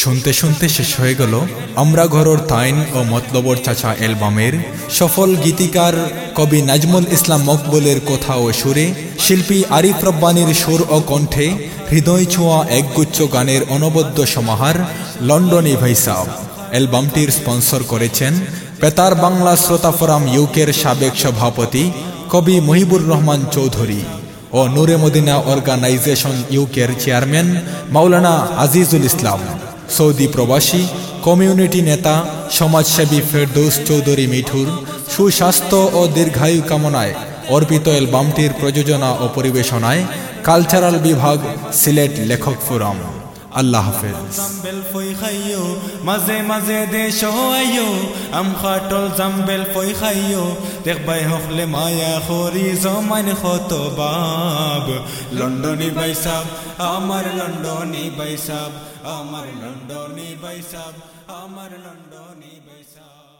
শুনতে শুনতে শেষ হয়ে গেল আমরা ঘরর তাইন ও মতলবর চাচা অ্যালবামের সফল গীতিকার কবি নাজমুল ইসলাম মকবুলের কথা ও সুরে শিল্পী আরিফ রব্বানির সুর ও কণ্ঠে হৃদয় ছোঁয়া একগুচ্ছ গানের অনবদ্য সমাহার লন্ডনী ভাইসাব। অ্যালবামটির স্পন্সর করেছেন পেতার বাংলা শ্রোতা ফোরাম ইউকের সাবেক সভাপতি কবি মহিবুর রহমান চৌধুরী ও নূরে মদিনা অর্গানাইজেশন ইউকের চেয়ারম্যান মাওলানা আজিজুল ইসলাম। সৌদি প্রবাসী, কমিউনিটি নেতা, সমাজসেবী ফেরদৌস চৌধুরী মিঠুর সুস্বাস্থ্য ও দীর্ঘায়ু কামনায় অর্পিত অ্যালবামটির প্রযোজনা ও পরিবেশনায় কালচারাল বিভাগ, সিলেট লেখক ফোরাম। আল্লাহ হাফেজ। মাঝে মাঝে দেশ আইও আম খাটল জাম্বেল ফই খাইও, দেখবাই হকলে মায়া খরি জমান খত বাব। লন্ডনী বাইসাব, আমার লন্ডনী বাইসাব, আমার লন্ডনী বাইসাব, আমার লন্ডনী বাইসাব।